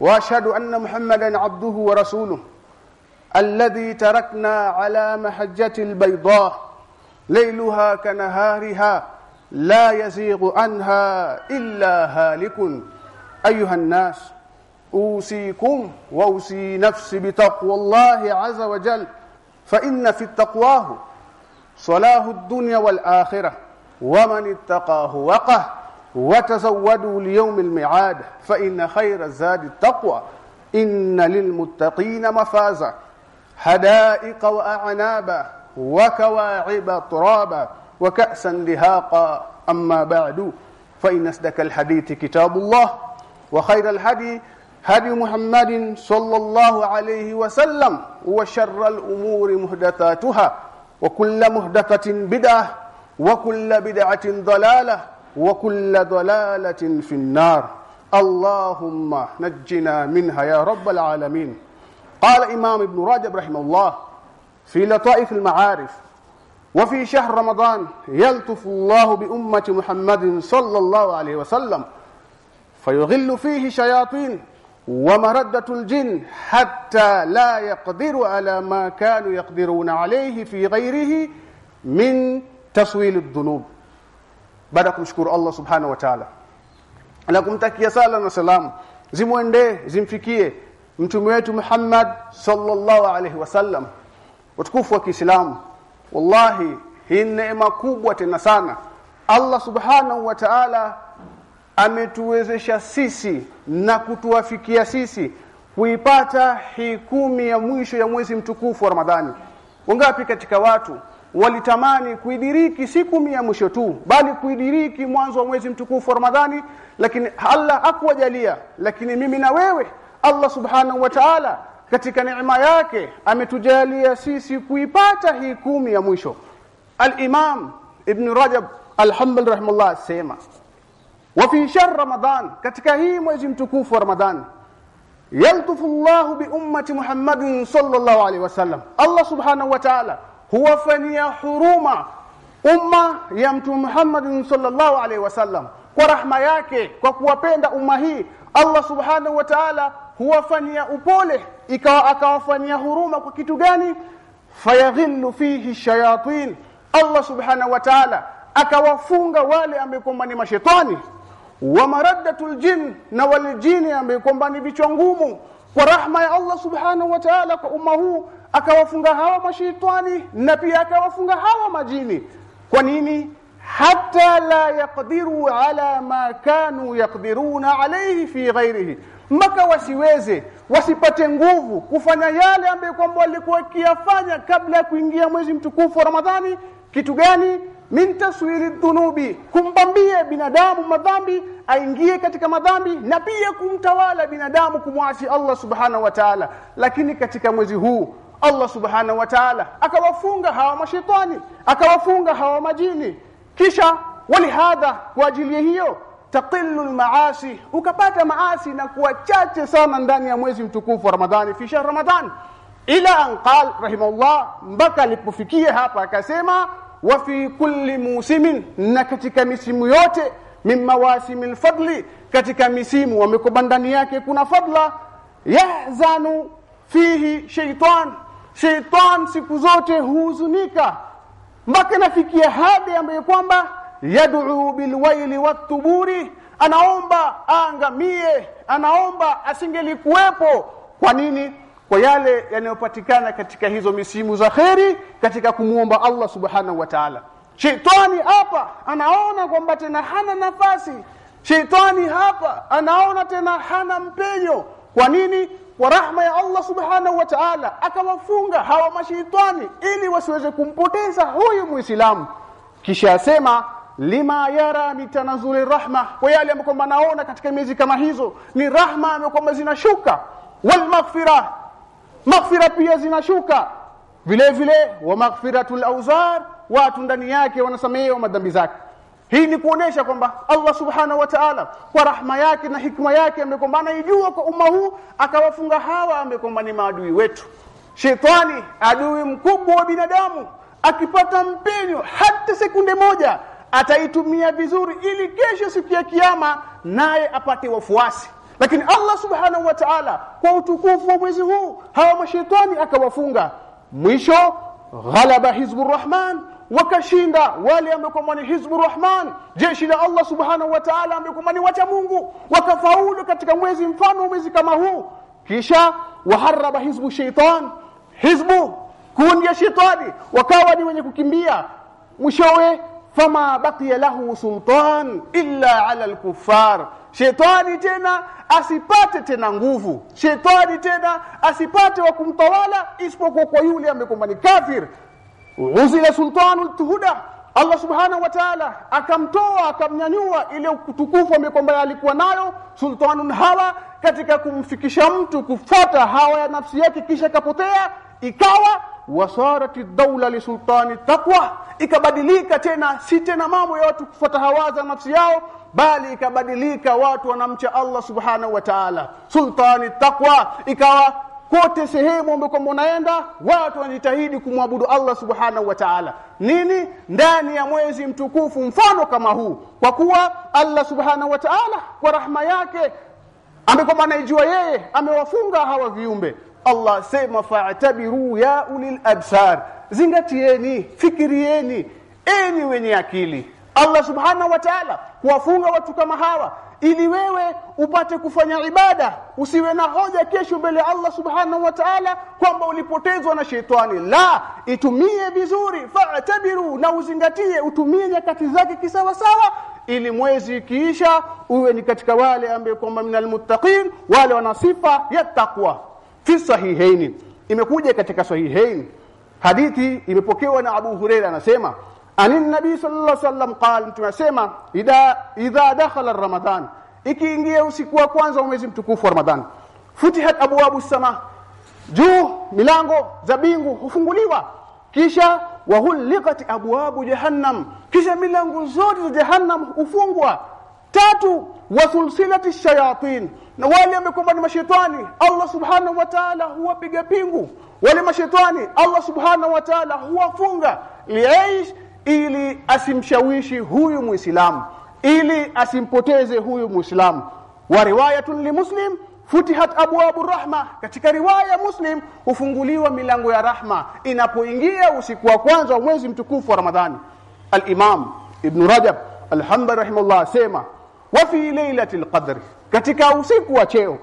وأشهد أن محمدا عبده ورسوله الذي تركنا على محجة البيضاء ليلها كنهارها لا يزيغ عنها إلا هالك. أيها الناس أوصيكم وأوصي نفسي بتقوى الله عز وجل فإن في التقواه صلاح الدنيا والآخرة ومن اتقاه وقه. وتزودوا ليوم الميعاد فإن خير الزاد التقوى. إن للمتقين مفازا. حدائق وأعنابا وكواعب ترابا وكأسا دهاقا. أما بعد فإن أصدق الحديث كتاب الله وخير الهدي هدي محمد صلى الله عليه وسلم وشر الأمور محدثاتها وكل محدثة بدعة وكل بدعة ضلالة وكل ضلالة في النار. اللهم نجنا منها يا رب العالمين. قال إمام ابن رجب رحمه الله في لطائف المعارف وفي شهر رمضان يلطف الله بأمة محمد صلى الله عليه وسلم فيغل فيه شياطين ومردة الجن حتى لا يقدر على ما كانوا يقدرون عليه في غيره من تصويل الذنوب. Baada kumshukuru Allah subhanahu wa ta'ala. Na kumtakia sala na salamu. Zimwendee zimfikie mtume wetu Muhammad sallallahu alaihi wasallam utukufu wa Kiislamu. Wallahi hii neema kubwa tena sana. Allah subhanahu wa ta'ala ametuwezesha sisi na kutuwafikia sisi kuipata hii kumi ya mwisho ya mwezi mtukufu wa Ramadhani. Wangapi katika watu walitamani kuidiriki siku kumi ya mwisho tu bali kuidiriki mwanzo wa mwezi mtukufu Ramadhani lakini Allah hakuwajalia. Lakini mimi na wewe Allah subhanahu wa ta'ala katika neema yake ametujalia sisi kuipata hii kumi ya mwisho. al-Imam Ibn Rajab al-Hanbal rahimahullah sema wa fi shahr Ramadan katika hii mwezi mtukufu wa Ramadhan yaltufu Allah bi ummati Muhammadin sallallahu alaihi wasallam Allah subhanahu wa ta'ala huwafanyia huruma umma ya mtume Muhammad sallallahu alaihi wasallam kwa rahma yake kwa kuwapenda umma hii Allah subhanahu wa ta'ala huwafanyia upole ikawa akawafanyia huruma kwa kitu gani? Fayaghillu fihi shayatin. Allah subhanahu wa ta'ala akawafunga wale ambao ni mashetani. Wa maraddatul jin na waljini ambao ni vichwa ngumu. Kwa rahma ya Allah subhanahu wa ta'ala kwa umma huu akawafunga hawa mashaitani na pia akawafunga hawa majini. Kwa nini? Hata la yaqdiru ala ma kanu yaqdiruna alayhi fi ghairihi mpaka wasiweze wasipate nguvu kufanya yale ambayo kwamba walikuwa kiyafanya kabla ya kuingia mwezi mtukufu wa Ramadhani. Kitu gani? Min taswiri dhunubi kumbambia binadamu madhambi aingie katika madhambi na pia kumtawala binadamu kumwasi Allah subhanahu wa ta'ala. Lakini katika mwezi huu Allah subhanahu wa ta'ala. Akawafunga hawa mashaitani akawafunga hawa majini. Kisha walihadha kwa ajili hiyo taqillu maasi ukapata maasi na kuwa chache sana ndani ya mwezi mtukufu wa Ramadhani fi shahr Ramadhan. Ila an qal mpaka alipofikia hapa akasema wa fi kulli musimin. Na katika misimu yote min mawasimil fadli katika misimu wamekoba ndani yake kuna fadla. Yahzanu fihi shaytan shaytan siku zote huhuzunika mpaka nafikia hadi ambayo kwamba yad'u bilwaili watuburi anaomba aangamie anaomba asingelikuwepo. Kwa nini? Kwa yale yanayopatikana katika hizo misimu za kheri katika kumuomba Allah subhanahu wa ta'ala. Shetani hapa anaona kwamba tena hana nafasi. Shetani hapa anaona tena hana mpenyo. Kwa nini kwa rahma ya Allah subhanahu wa ta'ala akawafunga hawa mashaitani ili wasiweze kumpoteza huyu muislamu. Kisha asema lima yara mitanazuli rahma kwa yale ambayo naona katika miezi kama hizo ni rahma ambayo zinashuka. Wal maghfira maghfira pia zinashuka. Vile vile wa maghfiratul auzar watu ndani yake wanasamehewa madhambi zake hii ni kuonesha kwamba Allah subhanahu wa ta'ala kwa rahma yake na hikma yake amekwamba ijua kwa umma huu akawafunga hawa amekwamba ni maadui wetu. Shetani adui mkubwa wa binadamu akipata mpenyo hata sekunde moja ataitumia vizuri ili kesho siku ya kiyama naye apate wafuasi. Lakini Allah subhanahu wa ta'ala kwa utukufu wa mwezi huu hawa mashetani akawafunga. Mwisho ghalaba hizbur rahman wakashinda wale ambao ni hizbur rahman. Jeshi la Allah subhanahu wa ta'ala ambao ni wacha Mungu. Wakafaulu katika mwezi mfano mwezi kama huu. Kisha waharaba hizbu shaitan hizbu kundi ya shetani. Wakawa ni wenye kukimbia. Mwishowe fama baqiya lahu sultan illa ala alkuffar. Shetani tena asipate tena nguvu. Shetani tena asipate wa kumtawala isipokuwa kwa yule ambaye ni kafir uzila sultanu tuhuda Allah subhanahu wa ta'ala akamtoa akamnyanyua ile utukufu kwamba alikuwa nayo sultanun hawa katika kumfikisha mtu kufuata hawa ya nafsi yake kisha kapotea ikawa wasarati daula li sultani taqwa. Ikabadilika tena si tena mambo ya watu kufuata hawaza nafsi yao bali ikabadilika watu wanamcha Allah subhanahu wa ta'ala. Sultani taqwa ikawa kote sehemu ambako unaenda watu wanajitahidi kumwabudu Allah subhanahu wa ta'ala. Nini? Ndani ya mwezi mtukufu mfano kama huu. Kwa kuwa Allah subhanahu wa ta'ala kwa rahma yake ambako anaijua yeye amewafunga hawa viumbe. Allah sema fa'tabiru ya ulil absar. Zingatieni fikirieni. Enyi wenye akili. Allah subhanahu wa ta'ala kuwafunga watu kama hawa ili wewe upate kufanya ibada usiwe na hoja kesho mbele Allah subhanahu wa ta'ala kwamba ulipotezwa na shetani. La itumie vizuri fa'tabiru na uzingatie utumie nyakati zake kisawa sawa ili mwezi kiisha uwe ni katika wale ambao kwamba minal muttaqin wale wana sifa ya taqwa. Fi sahihaini. Imekuja katika sahihaini. Hadithi imepokewa na Abu Huraira anasema anin nabii sallallahu alaihi wasallam qala asema idha idha dakhala ramadan ikiingia usiku wa kwanza wa mwezi mtukufu wa ramadhan futihat abwabu sama juu milango za bingu hufunguliwa. Kisha wahuliqat abwabu jahannam. Kisha milango zote za jahannam hufungwa. Tatu wasulsilati shayatin na wale ambao ni mashetani Allah subhanahu wa ta'ala huwapiga pingu. Wale mashetani Allah subhanahu wa ta'ala huwafunga. Liaish ili asimshawishi huyu muislamu ili asimpoteze huyu muislamu. Wa riwayatun li muslim futihat abwabu rahma. Katika riwaya muslim hufunguliwa milango ya rahma. Inapoingia usiku wa kwanza wa mwezi mtukufu wa ramadhani al-imam ibn rajab alhamdulillah rahimahullah sema wa fi lailatil qadr katika usiku wa cheo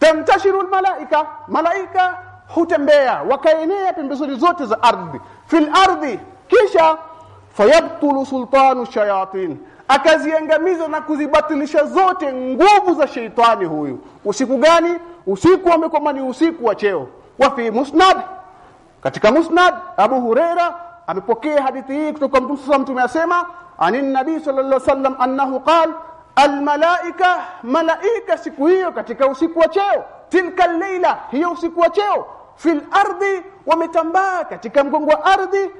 tamtashiru almalaika. Malaika hutembea wakaenea pembezoni zote za ardhi. Fil ardhi kisha fayabtulu sultanu shayatin. Akaziangamiza na kuzibatilisha zote nguvu za sheitani huyu. Usiku gani? Usiku amekoma ni usiku wa cheo. Wa fi musnad. Katika musnad abu huraira amepokea hadithi hii kutoka mtume sasa mtume asema anin nabii sallallahu alaihi wasallam annahu qala almalaika malaika siku hiyo katika usiku wa cheo. Tilka leila hiyo usiku wa cheo. Fil ardi wametambaa katika mgongo wa ardhi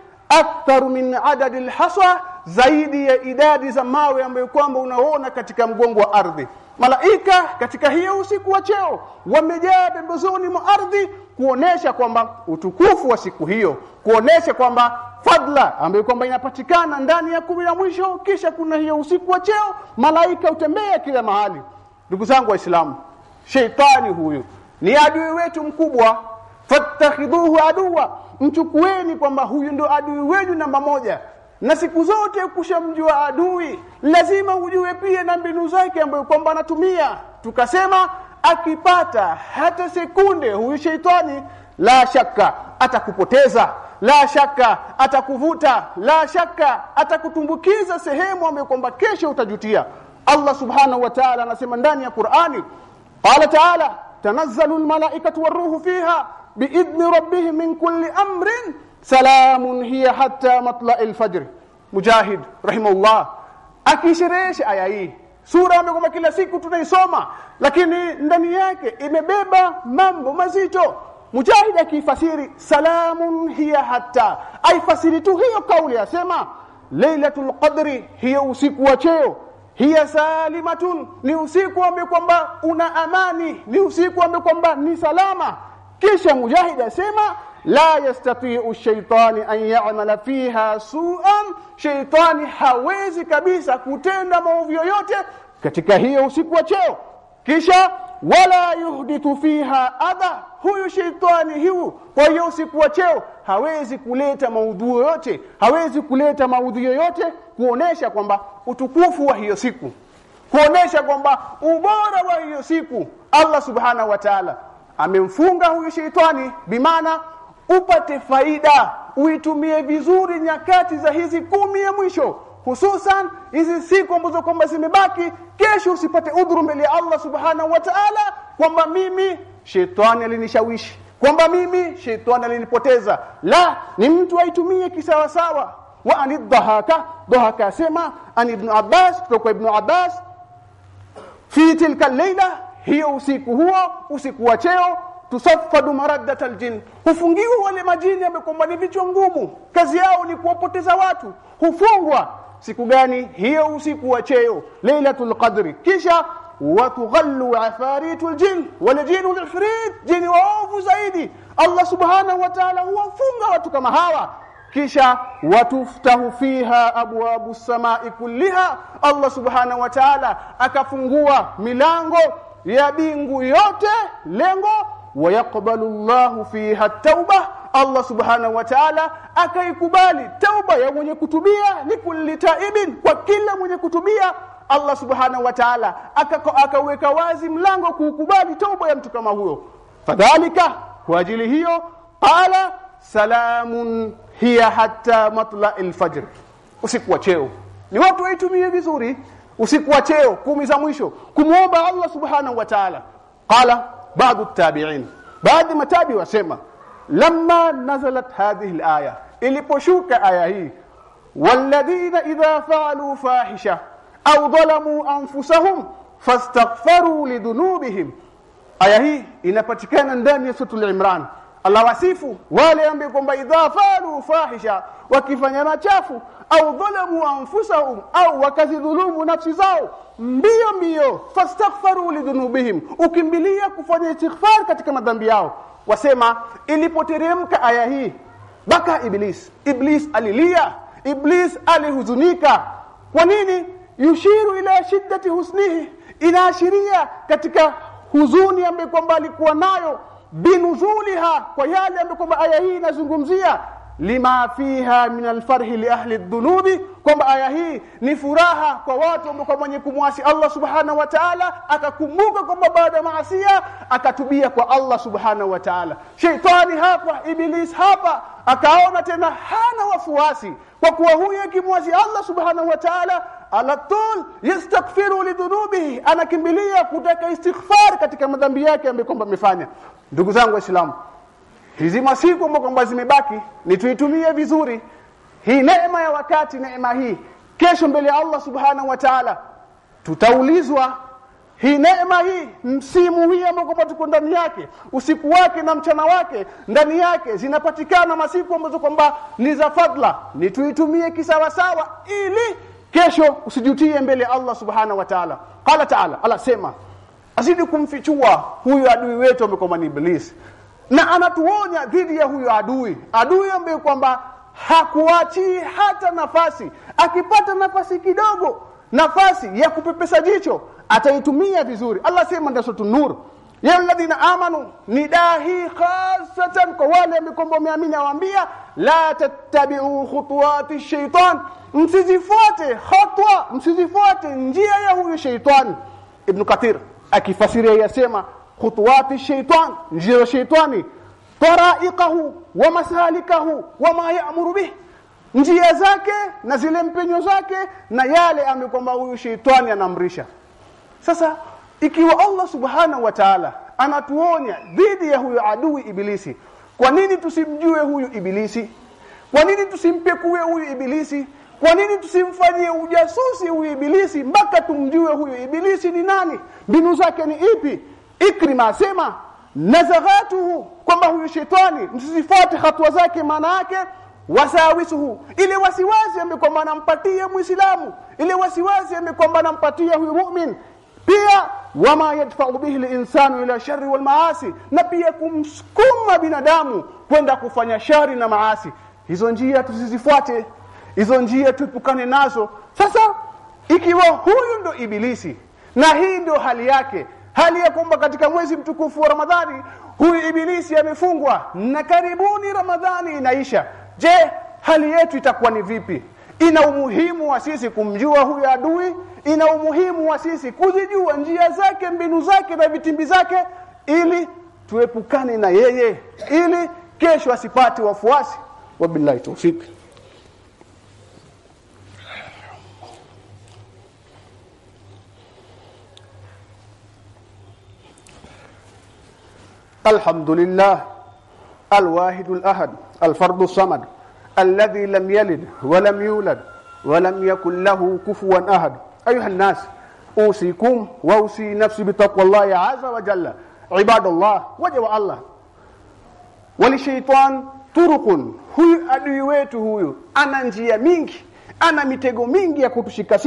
aktharu min adadi alhasa zaidi ya idadi za mawe ambayo kwamba unaona katika mgongo wa ardhi. Malaika katika hiyo usiku wa cheo wamejaa pembezoni mwa ardhi kuonesha kwamba utukufu wa siku hiyo kuonesha kwamba fadla ambayo kwamba inapatikana ndani ya kumi la mwisho kisha kuna hiyo usiku wa cheo malaika utembea kila mahali. Ndugu zangu waislamu sheitani huyu ni adui wetu mkubwa. Fattakhidhuhu aduwa mchukueni kwamba huyu ndo adui wenu namba moja. Na siku zote kushamjua adui lazima ujue pia na mbinu zake ambayo kwamba anatumia. Tukasema akipata hata sekunde huyu sheitani la shaka atakupoteza. La shaka atakuvuta. La shaka atakutumbukiza sehemu ambayo kwamba kesho utajutia. Allah subhanahu wa ta'ala anasema ndani ya Qur'ani qala ta'ala tanazzalu almalaikatu fiha biidni rabbih min kulli amrin salamun hiya hatta matla'il fajr. Mujahid rahimahullah. Akisherehesha aya hii. Sura ambayo kila siku tunaisoma. Lakini ndani yake imebeba mambo mazito. Mujahid akifasiri salamun hiya hatta. Aifasiri tu hiyo kauli asema lailatul qadri hiyo usiku wa cheo. Hiya salimatun ni usiku ambao kwamba una amani. Ni usiku ambao kwamba ni salama kisha mujahid asema la yastati'u shaytani an ya'mala fiha su'an. Shaytani hawezi kabisa kutenda maovu yoyote katika hiyo usiku wa cheo. Kisha wala yuhdithu fiha adha. Huyu shaytani hiu kwa hiyo usiku wa cheo hawezi kuleta maudhu yoyote hawezi kuleta maudhu yoyote kuonesha kwamba utukufu wa hiyo siku kuonesha kwamba ubora wa hiyo siku. Allah subhanahu wa ta'ala amemfunga huyu sheitani bimana upate faida uitumie vizuri nyakati za hizi kumi ya mwisho hususan hizi siku ambazo kwamba zimebaki. Kesho usipate udhuru mbele ya Allah subhanahu wa ta'ala kwamba mimi sheitani alinishawishi kwamba mimi sheitani alinipoteza. La ni mtu aitumie kisawa sawa wa anidhahaka dhahaka sema an ibn Abbas kutoka ibn Abbas fi tilka layla hiyo usiku huo usiku wa cheo tusaffadu maraddat aljin. Hufungiwa wale majini ambao ni vichwa ngumu. Kazi yao ni kuwapoteza watu. Hufungwa. Siku gani? Hiyo usiku wa cheo lailatul qadri. Kisha watughallu afaritul jin wal jinul ifrit jini waovu zaidi. Allah subhanahu wa ta'ala huwafunga watu kama hawa. Kisha watuftahu fiha abwabu samai kulliha. Allah subhanahu wa ta'ala akafungua milango ya bingu yote lengo wayaqbalu Allahu fiha tauba Allah subhanahu wa ta'ala akaikubali tauba ya mwenye kutubia ni taibin kwa kila mwenye kutubia Allah subhanahu wa ta'ala akaweka wazi mlango kuukubali tauba ya mtu kama huyo. Fadhalika kwa ajili hiyo qala salamun hiya hatta matla'il fajr usiku wa cheo. Ni watu waitumie vizuri usiku wa cheo kumi za mwisho kumuomba Allah subhanahu wa ta'ala. Qala baadhi tabi'in. Baadhi matabi wasema lamma nazalat hadhihi alaya. Iliposhuka aya hii walladhina idha fa'alu fahisha au dhalamu anfusahum fastaghfaru lidhunubihim. Aya hii inapatikana ndani ya sura imran. Allah wasifu wale ambao kwamba idha falu fahisha wakifanya machafu au dhalamu anfusahum au wakazidhulumu nafsi zao mbio mbio fastaghfaru lidhunubihim ukimbilia kufanya istighfar katika madhambi yao. Wasema ilipoteremka aya hii baka iblis iblis alilia iblis alihuzunika. Kwa nini? Yushiru ila shiddati husnihi inaashiria katika huzuni ambayo kwamba alikuwa nayo binuzuliha kwa yale ambayo kwamba aya hii inazungumzia lima fiha min alfarhi li ahli dhunubi kwamba aya hii ni furaha kwa watu ambao kwa mwenye kumwasi Allah subhanahu wa ta'ala akakumbuka kwamba baada ya maasia akatubia kwa Allah subhanahu wa ta'ala. Sheitani hapa iblis hapa akaona tena hana wafuasi. Kwa kuwa huyu akimwasi Allah subhanahu wa ta'ala ala tul yastaghfiru lidhunubihi anakimbilia kutaka istighfar katika madhambi yake ambayo kwamba amefanya. Ndugu zangu waislamu hizi masiku ambazo kwamba zimebaki ni tuitumie vizuri. Hii neema ya wakati neema hii. Kesho mbele ya Allah subhanahu wa ta'ala tutaulizwa. Hii neema hii msimu hii ambao kwamba tuko ndani yake usiku wake na mchana wake ndani yake zinapatikana masiku ambazo kwamba ni za fadla ni tuitumie kisawasawa ili kesho usijutie mbele ya Allah subhanahu wa ta'ala. Qala ta'ala ala sema azidi kumfichua huyu adui wetu ambaye kwamba ni iblis na anatuonya dhidi ya huyo adui. Adui ambaye kwamba hakuachii hata nafasi. Akipata nafasi kidogo nafasi ya kupepesa jicho ataitumia vizuri. Allah sema ndio sura nur ya alladhina amanu nidahi khasatan kwa wale ambao wameamini awaambia la tattabi'u khutuwati shaitan msizifuate khatwa msizifuate njia ya huyo shaitani ibn kathir akifasiria yasema khutuwati shaitan njia ya shaitani ومسالكه wa masalikahu wa ma ya'muru bih. Njia zake na zile mpenyo zake na yale ambayo kwamba huyu sheitani anamrisha. Sasa ikiwa Allah subhanahu wa ta'ala anatuonya dhidi ya huyo adui ibilisi kwa nini tusimjue huyu ibilisi? Kwa nini tusimpekue huyu ibilisi? Kwa nini tusimfanyie ujasusi huyu ibilisi mpaka tumjue huyu ibilisi ni nani? Mbinu zake ni ipi ikrima asema nazaghatuhu kwamba huyu shetani msizifuate hatua zake maana yake wasawisuhu. Ile wasiwasi ambaye kwamba anampatia muislamu ile wasiwasi ambaye kwamba anampatia huyu mu'min pia wama yadfa'u bihi al-insanu ila sharri wal maasi na pia kumsukuma binadamu kwenda kufanya shari na maasi. Hizo njia tusizifuate hizo njia tuepukane nazo. Sasa ikiwa huyu ndo ibilisi na hii ndio hali yake hali ya kwamba katika mwezi mtukufu wa Ramadhani huyu ibilisi amefungwa na karibuni Ramadhani inaisha. Je hali yetu itakuwa ni vipi? Ina umuhimu wa sisi kumjua huyu adui? Ina umuhimu wa sisi kuzijua njia zake mbinu zake na vitimbi zake ili tuepukane na yeye ili kesho asipate wafuasi? Wabillahi tawfik الحمد لله الواحد الأحد الفرد الصمد الذي لم يلد ولم يولد ولم يكن له كفوا أحد. أيها الناس أوصيكم وأوصي نفسي بتقوى الله عز وجل. عباد الله وجه الله. ولشيطان طرق. huyu adui wetu huyu ana njia mingi ana mitego mingi ya kutushika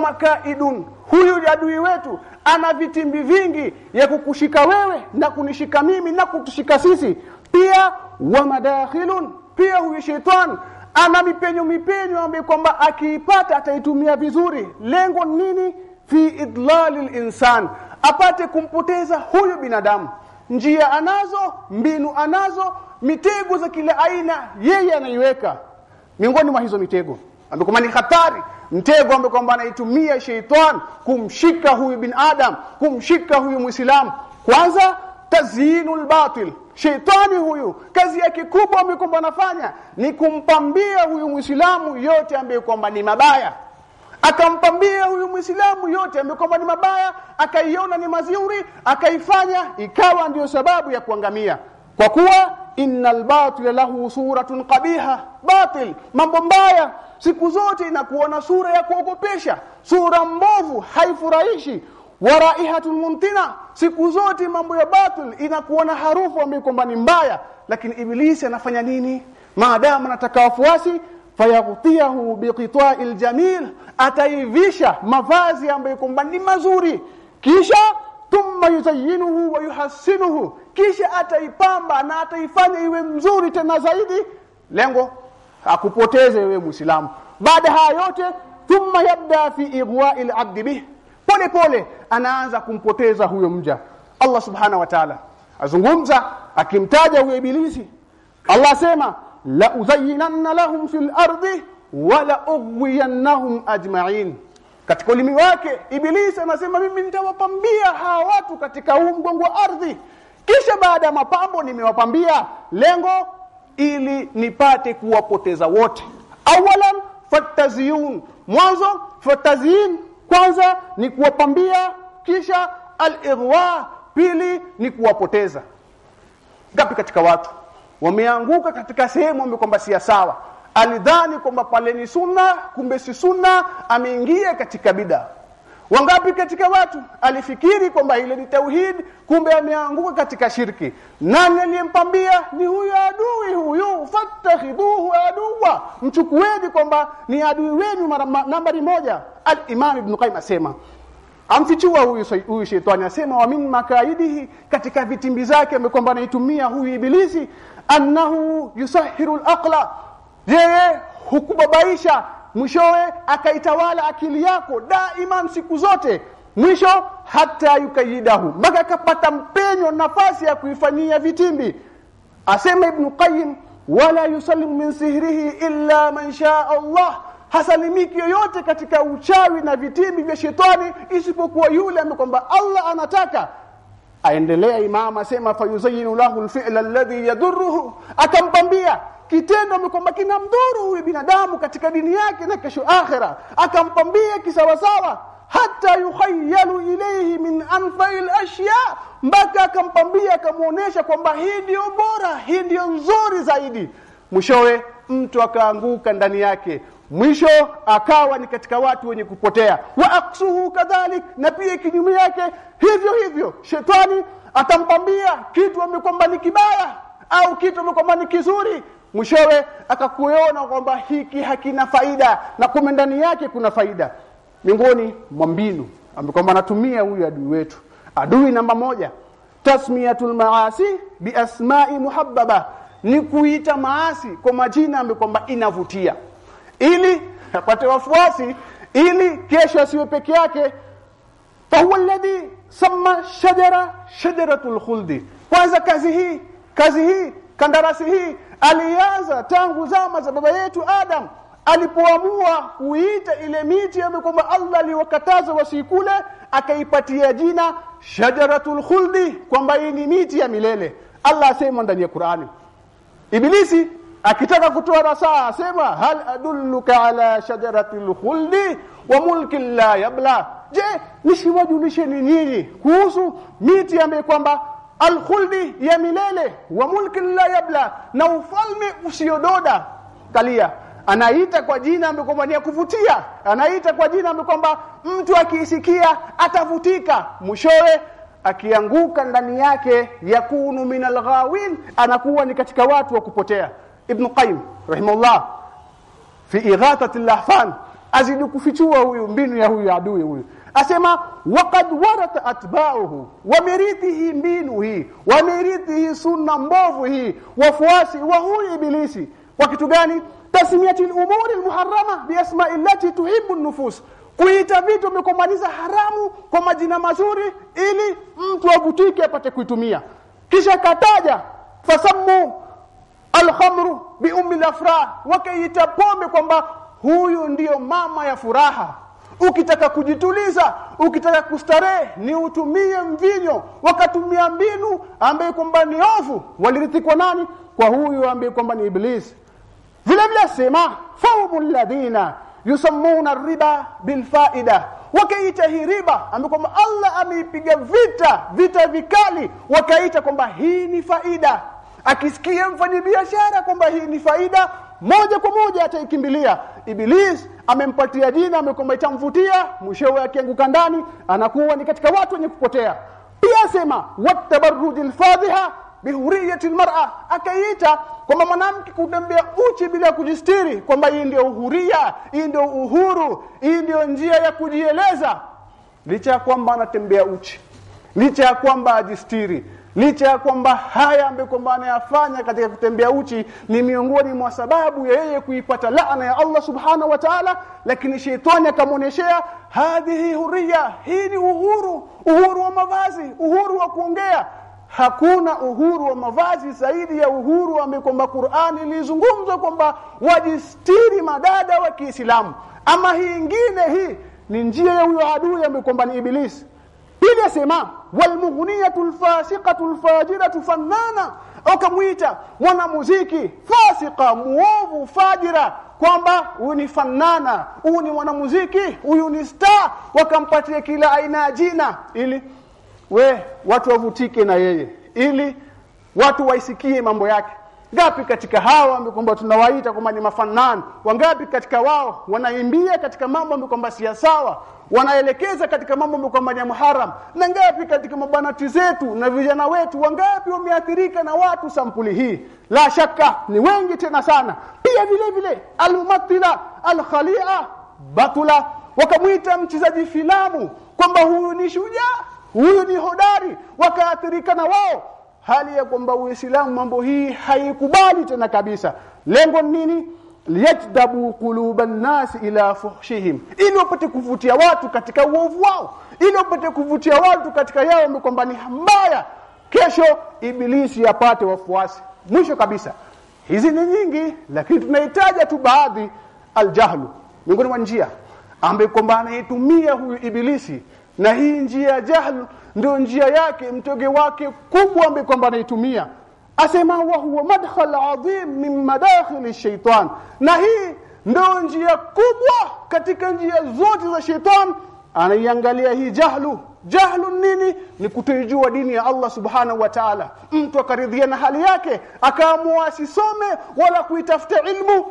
makaidun huyu adui wetu ana vitimbi vingi ya kukushika wewe na kunishika mimi na kutushika sisi. Pia wa madakhilun pia huyu shetani. Ana mipenyo mipenyo ambayo kwamba akiipata ataitumia vizuri. Lengo nini? Fi idlalil insan apate kumpoteza huyu binadamu. Njia anazo mbinu anazo mitego za kila aina yeye anaiweka. Miongoni mwa hizo mitego ambayo ni hatari mtego ambao kwamba anaitumia sheitan kumshika huyu bin adam kumshika huyu muislamu. Kwanza tazinul batil sheitani huyu kazi yake kubwa ambayo kwamba anafanya ni kumpambia huyu muislamu yote ambaye kwamba ni mabaya. Akampambia huyu muislamu yote ambaye kwamba ni mabaya akaiona ni mazuri akaifanya ikawa ndiyo sababu ya kuangamia. Kwa kuwa innal batila lahu suratun qabiha. Batil mambo mbaya. Siku zote inakuona sura ya kuogopesha sura mbovu haifurahishi. Waraihatul muntina siku zote mambo ya batil inakuona harufu ambayo kwamba ni mbaya. Lakini ibilisi anafanya nini? Maadamu anataka wafuasi fayaghtiyahu biqita'il jamil. Ataivisha mavazi ambayo kwamba ni mazuri. Kisha thumma yuzayyinuhu wa yuhassinuhu. Kisha ataipamba na ataifanya iwe mzuri tena zaidi. Lengo akupoteze wewe muislamu. Baada haya yote thumma yabda fi igwa'il abdi bih pole pole anaanza kumpoteza huyo mja. Allah subhana wa ta'ala azungumza akimtaja huyo ibilisi. Allah sema la uzayyinanna lahum fil ardi wa la ughwiyannahum ajma'in katika ulimi wake ibilisi anasema mimi nitawapambia hawa watu katika mgongo wa ardhi. Kisha baada ya mapambo nimewapambia. Lengo ili nipate kuwapoteza wote. Awalan fataziyun mwanzo fataziin kwanza ni kuwapambia. Kisha al-irwa pili ni kuwapoteza. Ngapi katika watu? Wameanguka katika sehemu ambayo kwamba si sawa alidhani kwamba pale ni sunna kumbe si sunna ameingia katika bid'a. Wangapi katika watu alifikiri kwamba ile ni tauhid kumbe ameanguka katika shirki? Nani aliyempambia? Ni huyu adui huyu. Fatakhidhuhu aduwa. Mchukueni kwamba ni adui wenu nambari moja. Al-imam ibn qayyim asema amfichua huyu huyu shetani asema wa min makaidihi katika vitimbi zake amekwamba anaitumia huyu ibilisi annahu yusahiru al-aqla yeye hukubabaisha mwishowe akaitawala akili yako daima siku zote mwisho hata yukayidahu mpaka akapata mpenyo nafasi ya kuifanyia vitimbi. Asema ibn qayyim wala yusallimu min sihrihi illa man shaa Allah. Hasalimiki yoyote katika uchawi na vitimbi vya shetani isipokuwa yule ambaye kwamba Allah anataka aendelea imam asema fayuzayyinu lahu alfi'la alladhi yadurruhu. Akampambia kitendo kwamba kinamdhuru huyu binadamu katika dini yake na kesho akhera. Akampambia kisawasawa hata yukhayyalu ilayhi min anfa'il ashya. Mpaka akampambia akamuonesha kwamba hii ndio bora hii ndio nzuri zaidi. Mushowe mtu akaanguka ndani yake mwisho akawa ni katika watu wenye kupotea. Wa aksuhu kadhalik na pia kinyume yake hivyo hivyo. Shetani atampambia kitu amekwamba ni kibaya au kitu amekwamba ni kizuri. Mwishowe akakuona kwamba hiki hakina faida na kume ndani yake kuna faida. Miongoni mwa mbinu amekwamba anatumia huyu adui wetu. Adui namba moja tasmiyatul maasi biasma'i muhabbaba. Ni kuita maasi kwa majina amekwamba kwamba inavutia ili apate wafuasi ili kesho asiwe peke yake. Fahuwa alladhi samma shajara shajaratul khuldi. Kwanza kazi hii kazi hii kandarasi hii alianza tangu zama za baba yetu Adam. Alipoamua kuita ile miti ambayo kwamba Allah aliwakataza wasikule akaipatia jina shajaratul khuldi kwamba hii ni miti ya milele. Allah asema ndani ya Qur'ani. Ibilisi akitaka kutoa nasaha asema hal adulluka ala shajarati khuldi wa mulkin la yabla. Je nishiwajulishe ni nyinyi kuhusu miti ambaye kwamba alkhuldi ya milele wa mulkin la yabla na ufalme usiododa? Kalia anaita kwa jina ambaye kwamba ni kuvutia. Anaita kwa jina ambaye kwamba mtu akiisikia atavutika. Mwishowe akianguka ndani yake yakunu min alghawin anakuwa ni katika watu wa kupotea ibn qayyim rahimahullah fi ighathati lahfan azidi kufichua huyu mbinu ya huyu adui huyu. Asema waqad warat atba'uhu wamerithihi mbinu hii wamerithihi sunna mbovu hii wafuasi wa huyu ibilisi. Kwa kitu gani? Tasmiyati al-umuri al-muharrama bi asma'i allati tuhibbu an-nufus. Kuita vitu vimekomaliza haramu kwa majina mazuri ili mtu avutike apate kuitumia. Kisha kataja fasammu alkhamru bi ummi al-afrah wakaita pombe kwamba huyu ndiyo mama ya furaha. Ukitaka kujituliza ukitaka kustarehe ni utumie mvinyo. Wakatumia mbinu ambaye kwamba ni ovu. Walirithikwa nani? Kwa huyu ambaye kwamba ni iblis. Vile vile sema faumul ladina yusammuna riba bilfaida wakaita hii riba ambapo kwamba Allah ameipiga vita vita vikali. Wakaita kwamba hii ni faida akisikia mfanyabiashara kwamba hii ni faida moja kwa moja ataikimbilia iblis amempatia jina amekwamba itamvutia mwishowe akianguka ndani anakuwa ni katika watu wenye kupotea. Pia sema watabarrujil fadhiha bihuriyati almar'a akaita kwamba mwanamke kutembea uchi bila kujistiri kwamba hii ndio uhuria hii ndio uhuru hii ndio njia ya kujieleza. Licha ya kwamba anatembea uchi licha ya kwamba ajistiri licha ya kwamba haya ambayo kwamba anayafanya katika kutembea uchi ni miongoni mwa sababu ya yeye kuipata laana ya Allah subhanahu wa ta'ala lakini sheitani akamoneshea hadhihi huria hii ni uhuru uhuru wa mavazi uhuru wa kuongea. Hakuna uhuru wa mavazi zaidi ya uhuru ambao kwamba Qur'ani ilizungumzwa kwamba wajistiri madada wa Kiislamu. Ama hii ingine hii ni njia ya huyo adui ambaye kwamba ni ibilisi pili asema walmughniyatu alfasiqatu alfajiratu fannana. Akamuita mwanamuziki fasika muovu fajira kwamba huyu ni fanana huyu ni mwanamuziki huyu ni star. Wakampatia kila aina ya jina ili we watu wavutike na yeye ili watu waisikie mambo yake ngapi katika hawa ambao kwamba tunawaita kwamba ni mafanani? Wangapi katika wao wanaimbia katika mambo ambayo kwamba si sawa? Wanaelekeza katika mambo ambayo kwamba ni muharam na ngapi katika mabanati zetu na vijana wetu wangapi wameathirika na watu sampuli hii? La shaka ni wengi tena sana. Pia vile vile almumathila alkhalia batula wakamwita mchezaji filamu kwamba huyu ni shujaa huyu ni hodari wakaathirika na wao hali ya kwamba uislamu mambo hii haikubali tena kabisa. Lengo nini? Liyajdabu quluban nas ila fuhshihim. Ili wapate kuvutia watu katika uovu wao. Ili wapate kuvutia watu katika yao kwamba ni mbaya. Kesho ibilisi yapate wafuasi. Mwisho kabisa. Hizi ni nyingi lakini tunahitaja tu baadhi. Aljahlu miongoni mwa njia ambaye kwamba anaitumia huyu ibilisi. Na hii njia ya jahl ndio njia yake mtoge wake kubwa ambaye kwamba anaitumia. Asema wa huwa madkhal adhim min madakhil shaitan na hii ndio njia kubwa katika njia zote za shaitan anaiangalia hii jahlu. Jahlu nini? Ni kutojua dini ya Allah subhanahu wa ta'ala. Mtu akaridhia na hali yake akaamua asisome wala kuitafuta ilmu.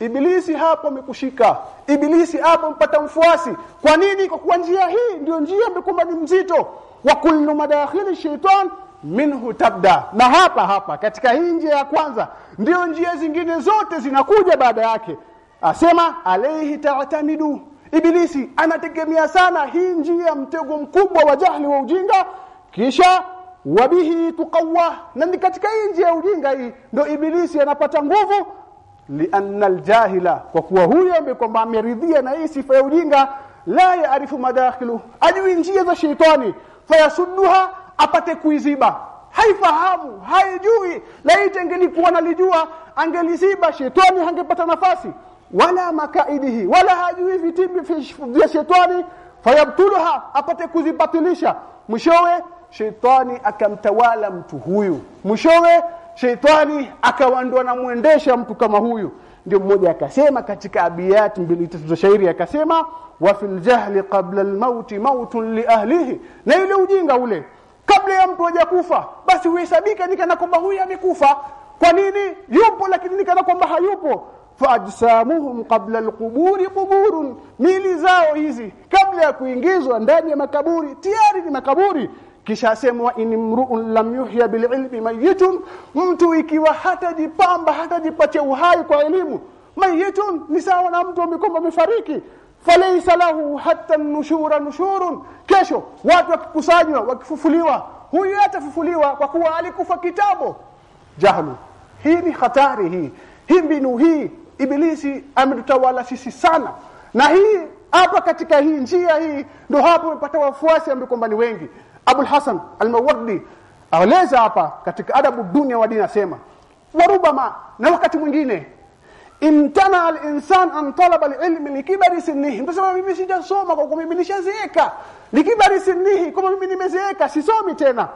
Ibilisi hapo amekushika. Ibilisi hapo mpata mfuasi. Kwa nini? Kwa kuwa njia hii ndio njia ambayo ni mzito wa kullu madakhili shaitan minhu tabda. Na hapa hapa katika hii njia ya kwanza ndio njia zingine zote zinakuja baada yake. Asema alayhi ta'tamidu. Ibilisi anategemea sana hii njia mtego mkubwa wa jahli wa ujinga kisha wabihi tuqawwa. Na ni katika hii njia ya ujinga hii ndio ibilisi anapata nguvu lianna aljahila. Kwa kuwa huyo ambaye kwamba ameridhia na hii sifa ya ujinga la yaarifu madakhilu ajui njia za sheitani fayasudduha apate kuiziba. Haifahamu haijui. Laiti angelikuwa nalijua angeliziba shetani hangepata nafasi. Wala makaidihi wala hajui vitimbi vya shetani. Fayabtuluha apate kuzibatilisha. Mwishowe shetani akamtawala mtu huyu. Mwishowe shetani akawandwa na muendesha mtu kama huyu ndio mmoja akasema katika abiyat mbili tatu za shairi akasema wa fil jahli qabla al maut mautun li ahlihi. Na ile ujinga ule kabla ya mtu hajakufa basi huhesabika nikana kwamba huyu amekufa. Kwa nini? Yupo lakini nikana kwamba hayupo. Faajsamuhum qabla alquburi quburun. Mili zao hizi kabla ya kuingizwa ndani ya makaburi tayari ni makaburi kisha asemwa inimruun lam yuhya bililmi mayitun mtu ikiwa hatajipamba hatajipatia uhai kwa elimu mayitun ni sawa na mtu amekomba amefariki falaysa lahu hatta nushura nushurun kesho watu wakikusanywa wakifufuliwa huyu atafufuliwa kwa kuwa alikufa kitabo jahlu hii ni hatari hii. Hii mbinu hii ibilisi ametutawala sisi sana. Na hii hapa katika hii njia hii ndo hapo umepata wafuasi ambao kwamba ni wengi. Abul Hasan Al-Mawardi aeleza hapa katika adabu dunia wa dini asema warubama na wakati mwingine imtana al-insan an talaba al-ilm likibari sinnihi. Mtasema mimi sijasoma kwa mimi nishazeeka. Likibari sinnihi kama mimi nimezeeka sisomi tena.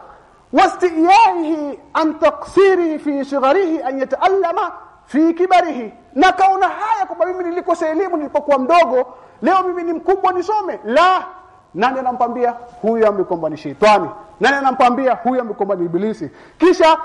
Wastiyaihi an taqsiri fi shigharihi an yataallama fi kibarihi. Na kaona haya kwamba mimi nilikosa elimu nilipokuwa mdogo leo mimi ni mkubwa nisome? La. Nani anampambia? Huyu amekomba ni sheitani. Nani anampambia? Huyu amekomba ni ibilisi. Kisha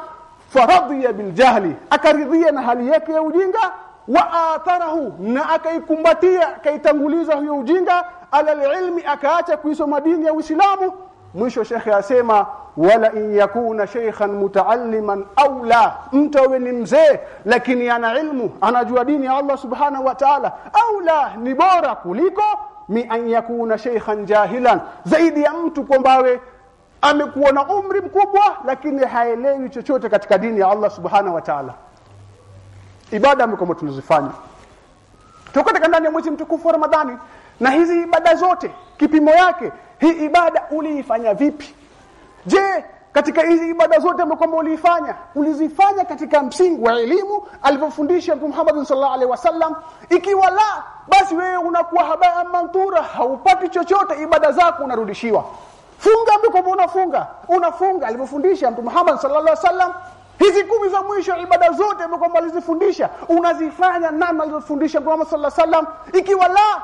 faradhiya biljahli akaridhia na hali yake ya ujinga wa atharahu. Na akaikumbatia akaitanguliza huyo ujinga. Ala ilmi akaacha kuisoma dini ya Uislamu mwisho shekhe asema wala in yakuna sheikhan mutaalliman au la. Mtu awe ni mzee lakini ana ilmu anajua dini ya Allah subhanahu wa ta'ala. Au la ni bora kuliko mi an yakuna sheikhan jahilan. Zaidi ya mtu kwamba awe amekuwa na umri mkubwa lakini haelewi chochote katika dini ya Allah subhanahu wa ta'ala. Ibada kama tunazifanya. Tuko ndani ya mwezi mtukufu wa Ramadhani na hizi ibada zote kipimo yake hii ibada uliifanya vipi? Je katika hizi ibada zote ambazo kwamba uliifanya ulizifanya katika msingi wa elimu alivyofundisha Mtume Muhammad sallallahu alaihi wasallam? Ikiwa la basi wewe unakuwa habaya mantura haupati chochote ibada zako unarudishiwa. Funga ambako unafunga unafunga alivyofundisha Mtume Muhammad sallallahu alaihi wasallam. Hizi kumi za mwisho ibada zote ambazo kwamba alizifundisha unazifanya namna alizofundisha Mtume Muhammad sallallahu alaihi wasallam? Ikiwa la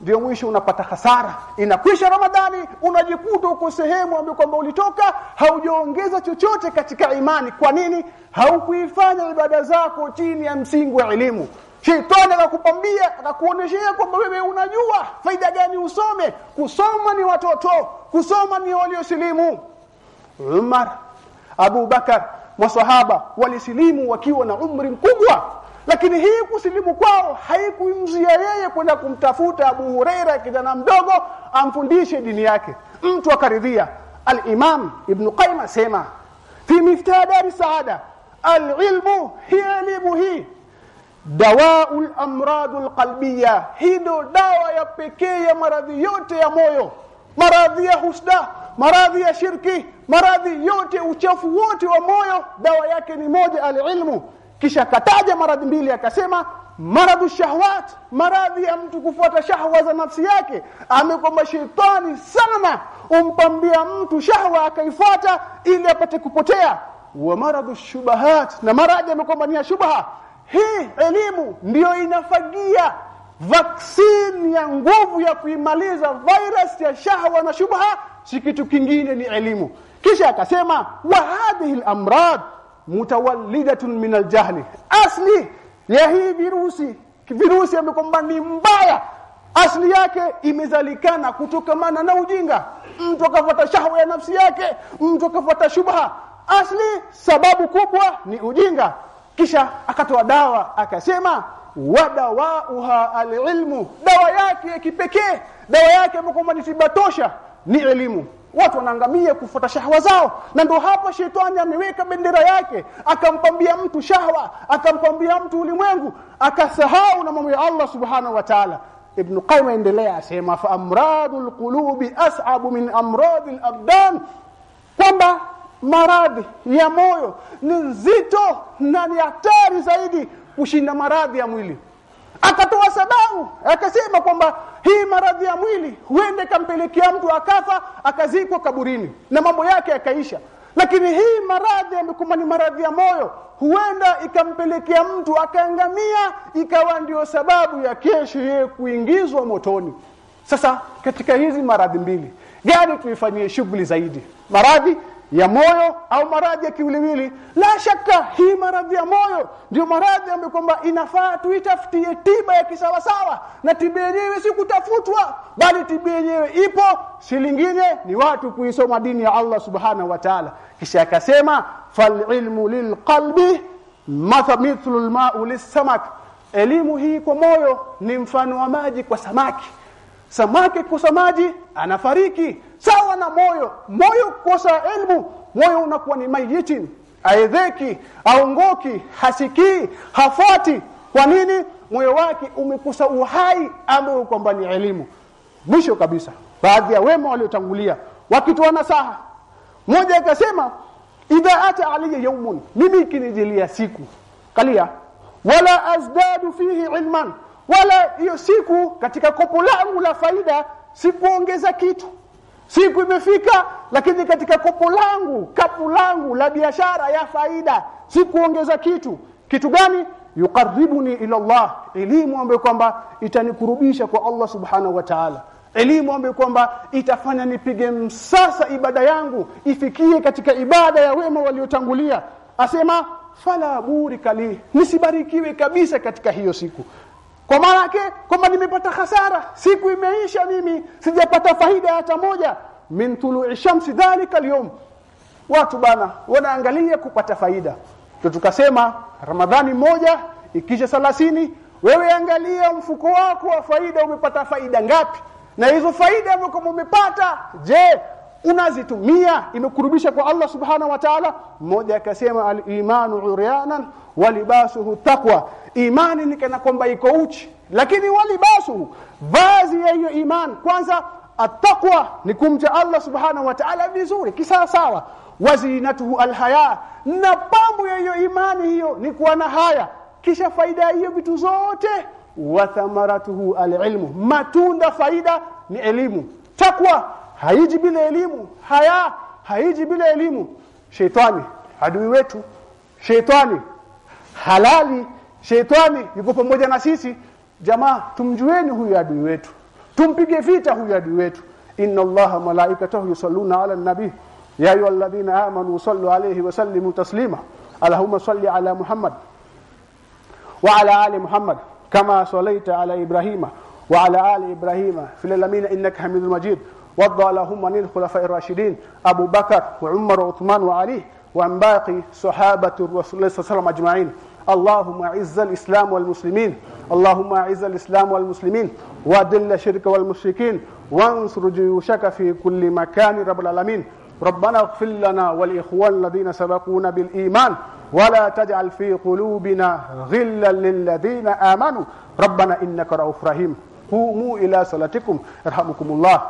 ndio mwisho unapata hasara. Inakwisha ramadhani unajikuta uko sehemu ambayo kwamba ulitoka haujaongeza chochote katika imani. Kwa nini? Haukuifanya ibada zako chini ya msingi wa elimu. Shetani akakupambia akakuoneshea kwamba wewe unajua faida gani usome. Kusoma ni watoto kusoma ni waliosilimu. Umar abubakar masahaba walisilimu wakiwa na umri mkubwa lakini hii kusilimu kwao haikumzia yeye kwenda kumtafuta Abu Huraira kijana mdogo amfundishe dini yake. Mtu akaridhia. al-Imam Ibn Qayyim asema fi miftah dari saada al-ilmu hi elimu hii. Dawaul amradul qalbiyya hii ndo dawa ya pekee ya maradhi yote ya moyo. Maradhi ya husda maradhi ya shirki maradhi yote uchafu wote wa moyo dawa yake ni moja alilmu kisha kataja maradhi mbili akasema maradhu shahwat maradhi ya mtu kufuata shahwa za nafsi yake amekwamba shetani sana umpambia mtu shahwa akaifuata ili apate kupotea. Wa maradhu shubahat na maradhi amekwamba ni shubha. Hii elimu ndiyo inafagia vaksini ya nguvu ya kuimaliza virus ya shahwa na shubha. Si kitu kingine ni elimu. Kisha akasema wa hadhihi al-amrad mutawallidatun min al-jahli asli ya hii virusi virusi amekomba ni mbaya. Asli yake imezalikana kutokamana na ujinga. Mtu akafuata shahwa ya nafsi yake mtu akafuata shubha. Asli sababu kubwa ni ujinga. Kisha akatoa dawa akasema wadawauha alilmu. Dawa yake ya kipekee dawa yake kwamba ni tiba tosha ni elimu watu wanaangamia kufuata shahwa zao. Na ndio hapo shetani ameweka bendera yake. Akampambia mtu shahwa akampambia mtu ulimwengu akasahau na mambo ya Allah subhanahu wa ta'ala. Ibn qayyim endelea asema fa amradul qulubi as'abu min amradil abdan. Kwamba maradhi ya moyo ni nzito na ni hatari zaidi kushinda maradhi ya mwili akatoa sababu akasema kwamba hii maradhi ya mwili huende kampelekea mtu akafa akazikwa kaburini na mambo yake yakaisha. Lakini hii maradhi amekuma ni maradhi ya moyo huenda ikampelekea mtu akaangamia ikawa ndio sababu ya kesho yeye kuingizwa motoni. Sasa katika hizi maradhi mbili gani tuifanyie shughuli zaidi? Maradhi ya moyo au maradhi ya kiwiliwili. La shaka hii maradhi ya moyo ndio maradhi ambayo kwamba inafaa tuitafutie tiba ya kisawasawa. Na tiba yenyewe si kutafutwa bali tiba yenyewe ipo. Si lingine ni watu kuisoma dini ya Allah subhanahu wa ta'ala. Kisha akasema fal falilmu lilqalbi mithlu alma'u lisamak elimu hii kwa moyo ni mfano wa maji kwa samaki. Samaki kwa maji anafariki sawa na moyo. Moyo kosa elimu moyo unakuwa ni maiti. Aedheki aongoki hasikii hafuati. Kwa nini? Moyo wake umekosa uhai ambao kwamba ni elimu. Mwisho kabisa baadhi ya wema waliotangulia wakitoa nasaha. Mmoja akasema idha ata alayya yawmun mimi ikinijilia siku. Kalia wala azdadu fihi ilman. Wala hiyo siku katika kopo langu la faida sikuongeza kitu siku imefika lakini katika kopo langu kapu langu la biashara ya faida sikuongeza kitu. Kitu gani? Yuqarribuni ila Allah. Elimu ambayo kwamba itanikurubisha kwa Allah subhanahu wa ta'ala. Elimu ambayo kwamba itafanya nipige msasa ibada yangu ifikie katika ibada ya wema waliotangulia. Asema fala burika li nisibarikiwe kabisa katika hiyo siku kwa maana yake kwamba nimepata hasara. Siku imeisha mimi sijapata faida hata moja. Min tulu'i shamsi dhalika al watu bana wanaangalia kupata faida. To tukasema ramadhani moja ikisha 30 wewe angalia mfuko wako wa faida umepata faida ngapi? Na hizo faida ambazo umepata je unazitumia imekurubisha kwa Allah subhanahu wa ta'ala. Mmoja akasema al-imanu uryanan walibasuhu taqwa. Imani ni kana kwamba iko uchi lakini walibasuhu vazi ya hiyo iman kwanza attaqwa ni kumcha Allah subhanahu wa ta'ala vizuri kisawasawa. Wazinatuhu alhaya na pambo ya hiyo imani hiyo ni kuwa na haya. Kisha faida ya hiyo vitu zote wa thamaratuhu alilmu. Matunda faida ni elimu. Takwa haiji bila elimu. Haya haiji bila elimu. Sheitani adui wetu. Sheitani halali. Sheitani yuko pamoja na sisi. Jamaa tumjueni huyu adui wetu. Tumpige vita huyu adui wetu. Inna allaha malaikatahu yusalluna ala nabi. Ya ayyuhalladhina amanu sallu alayhi wa sallimu taslima. Allahumma salli ala muhammad wa ala ali muhammad kama sallaita ala ibrahima wa ala ali ibrahima. Fil alamin innaka hamidul majid وارض اللهم عن الخلفاء الراشدين أبو بكر وعمر وعثمان وعلي وعن باقي صحابة الرسول صلى الله عليه وسلم أجمعين. اللهم أعز الإسلام والمسلمين اللهم أعز الإسلام والمسلمين وأذل الشرك والمشركين وانصر جيوشك في كل مكان رب العالمين. ربنا اغفر لنا والاخوان الذين سبقونا بالإيمان ولا تجعل في قلوبنا غلا للذين آمنوا. ربنا إنك رؤوف رحيم. قوموا إلى صلاتكم يرحمكم الله.